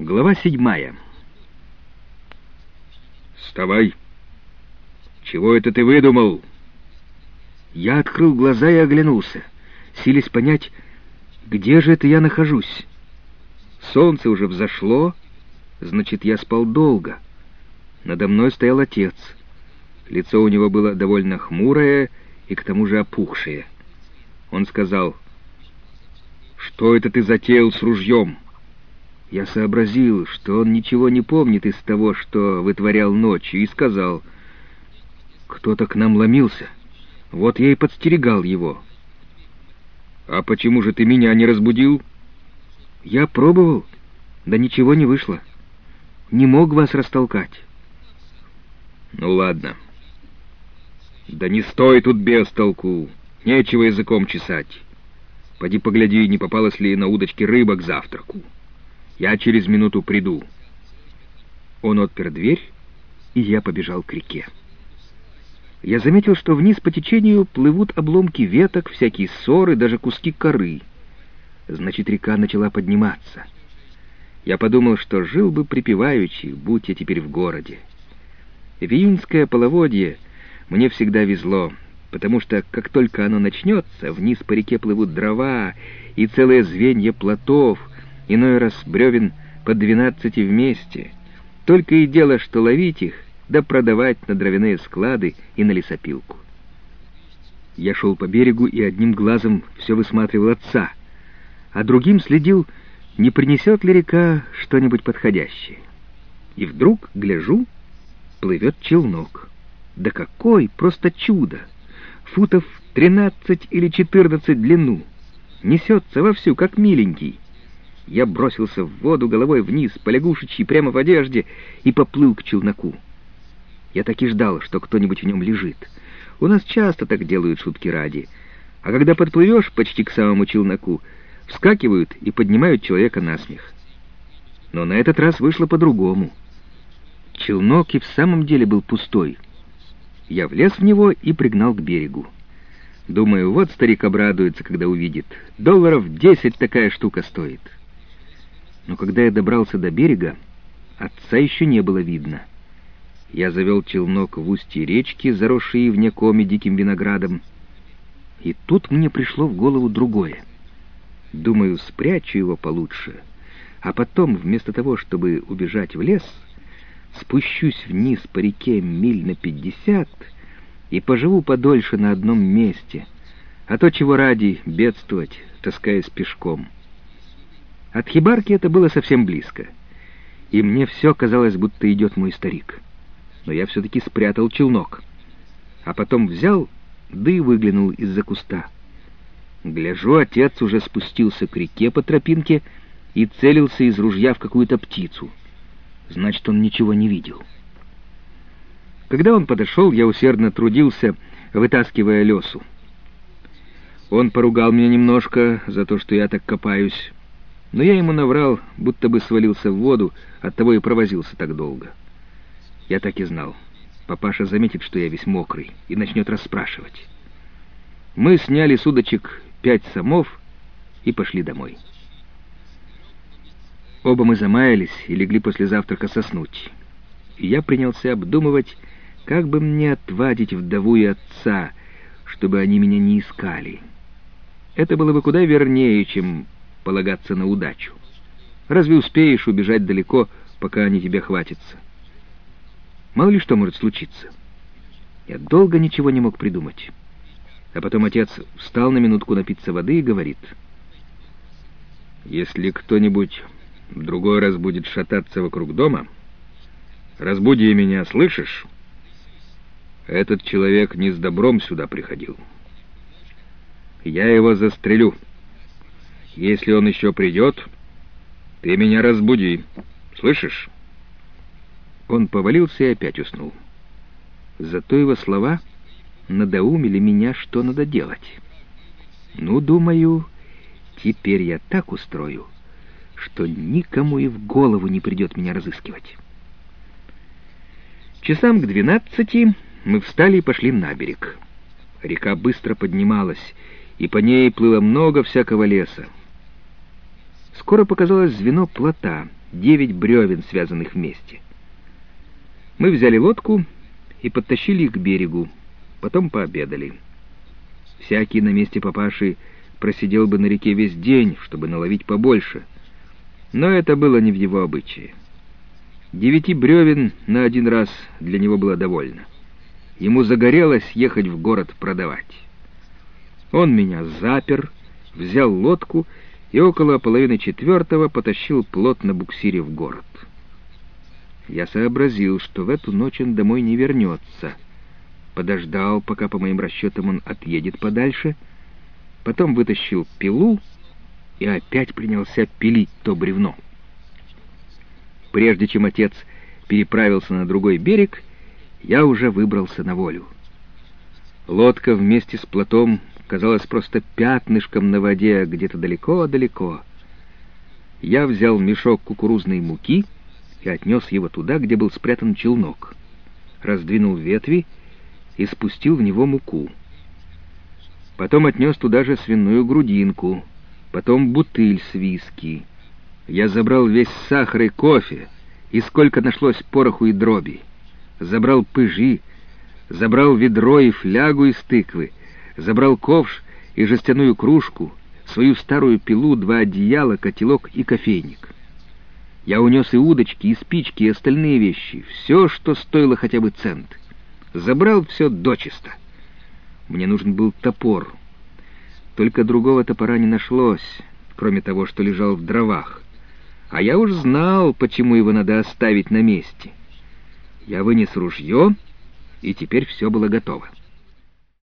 Глава седьмая. «Вставай! Чего это ты выдумал?» Я открыл глаза и оглянулся, силясь понять, где же это я нахожусь. Солнце уже взошло, значит, я спал долго. Надо мной стоял отец. Лицо у него было довольно хмурое и к тому же опухшее. Он сказал, «Что это ты затеял с ружьем?» Я сообразил, что он ничего не помнит из того, что вытворял ночью, и сказал, «Кто-то к нам ломился. Вот я и подстерегал его». «А почему же ты меня не разбудил?» «Я пробовал, да ничего не вышло. Не мог вас растолкать». «Ну ладно. Да не стой тут без толку. Нечего языком чесать. Поди погляди, не попалась ли на удочке рыба к завтраку». Я через минуту приду». Он отпер дверь, и я побежал к реке. Я заметил, что вниз по течению плывут обломки веток, всякие ссоры, даже куски коры. Значит, река начала подниматься. Я подумал, что жил бы припеваючи, будь я теперь в городе. В июньское половодье мне всегда везло, потому что, как только оно начнется, вниз по реке плывут дрова и целые звенья плотов — иной раз бревен по двенадцати вместе. Только и дело, что ловить их, да продавать на дровяные склады и на лесопилку. Я шел по берегу и одним глазом все высматривал отца, а другим следил, не принесет ли река что-нибудь подходящее. И вдруг, гляжу, плывет челнок. Да какой, просто чудо! Футов тринадцать или четырнадцать длину. Несется вовсю, как миленький. Я бросился в воду головой вниз, по лягушечьи, прямо в одежде, и поплыл к челноку. Я так и ждал, что кто-нибудь в нем лежит. У нас часто так делают шутки ради. А когда подплывешь почти к самому челноку, вскакивают и поднимают человека на смех. Но на этот раз вышло по-другому. Челнок и в самом деле был пустой. Я влез в него и пригнал к берегу. Думаю, вот старик обрадуется, когда увидит. Долларов десять такая штука стоит но когда я добрался до берега, отца еще не было видно. Я завел челнок в устье речки, заросшей ивняком диким виноградом, и тут мне пришло в голову другое. Думаю, спрячу его получше, а потом, вместо того, чтобы убежать в лес, спущусь вниз по реке миль на пятьдесят и поживу подольше на одном месте, а то, чего ради, бедствовать, таскаясь пешком». От хибарки это было совсем близко, и мне все казалось, будто идет мой старик. Но я все-таки спрятал челнок, а потом взял, да и выглянул из-за куста. Гляжу, отец уже спустился к реке по тропинке и целился из ружья в какую-то птицу. Значит, он ничего не видел. Когда он подошел, я усердно трудился, вытаскивая лесу. Он поругал меня немножко за то, что я так копаюсь, но я ему наврал, будто бы свалился в воду, оттого и провозился так долго. Я так и знал. Папаша заметит, что я весь мокрый, и начнет расспрашивать. Мы сняли с удочек пять самов и пошли домой. Оба мы замаялись и легли после завтрака соснуть. И я принялся обдумывать, как бы мне отвадить вдову и отца, чтобы они меня не искали. Это было бы куда вернее, чем полагаться на удачу. Разве успеешь убежать далеко, пока они тебя хватятся? Мало ли что может случиться. Я долго ничего не мог придумать. А потом отец встал на минутку напиться воды и говорит. «Если кто-нибудь в другой раз будет шататься вокруг дома, разбуди меня, слышишь? Этот человек не с добром сюда приходил. Я его застрелю». Если он еще придет, ты меня разбуди. Слышишь?» Он повалился и опять уснул. Зато его слова надоумили меня, что надо делать. Ну, думаю, теперь я так устрою, что никому и в голову не придет меня разыскивать. Часам к двенадцати мы встали и пошли на берег. Река быстро поднималась, и по ней плыло много всякого леса. Скоро показалось звено плота, девять бревен, связанных вместе. Мы взяли лодку и подтащили их к берегу, потом пообедали. Всякий на месте папаши просидел бы на реке весь день, чтобы наловить побольше, но это было не в его обычае. Девяти бревен на один раз для него было довольно. Ему загорелось ехать в город продавать. Он меня запер, взял лодку и около половины четвертого потащил плот на буксире в город. Я сообразил, что в эту ночь он домой не вернется. Подождал, пока, по моим расчетам, он отъедет подальше, потом вытащил пилу и опять принялся пилить то бревно. Прежде чем отец переправился на другой берег, я уже выбрался на волю. Лодка вместе с плотом казалась просто пятнышком на воде где-то далеко-далеко. Я взял мешок кукурузной муки и отнес его туда, где был спрятан челнок. Раздвинул ветви и спустил в него муку. Потом отнес туда же свиную грудинку, потом бутыль с виски — я забрал весь сахар и кофе, и сколько нашлось пороху и дроби. Забрал пыжи, забрал ведро и флягу из тыквы, забрал ковш и жестяную кружку, свою старую пилу, два одеяла, котелок и кофейник. Я унес и удочки, и спички, и остальные вещи, все, что стоило хотя бы цент. Забрал все дочисто. Мне нужен был топор. Только другого топора не нашлось, кроме того, что лежал в дровах а я уж знал, почему его надо оставить на месте. Я вынес ружье, и теперь все было готово.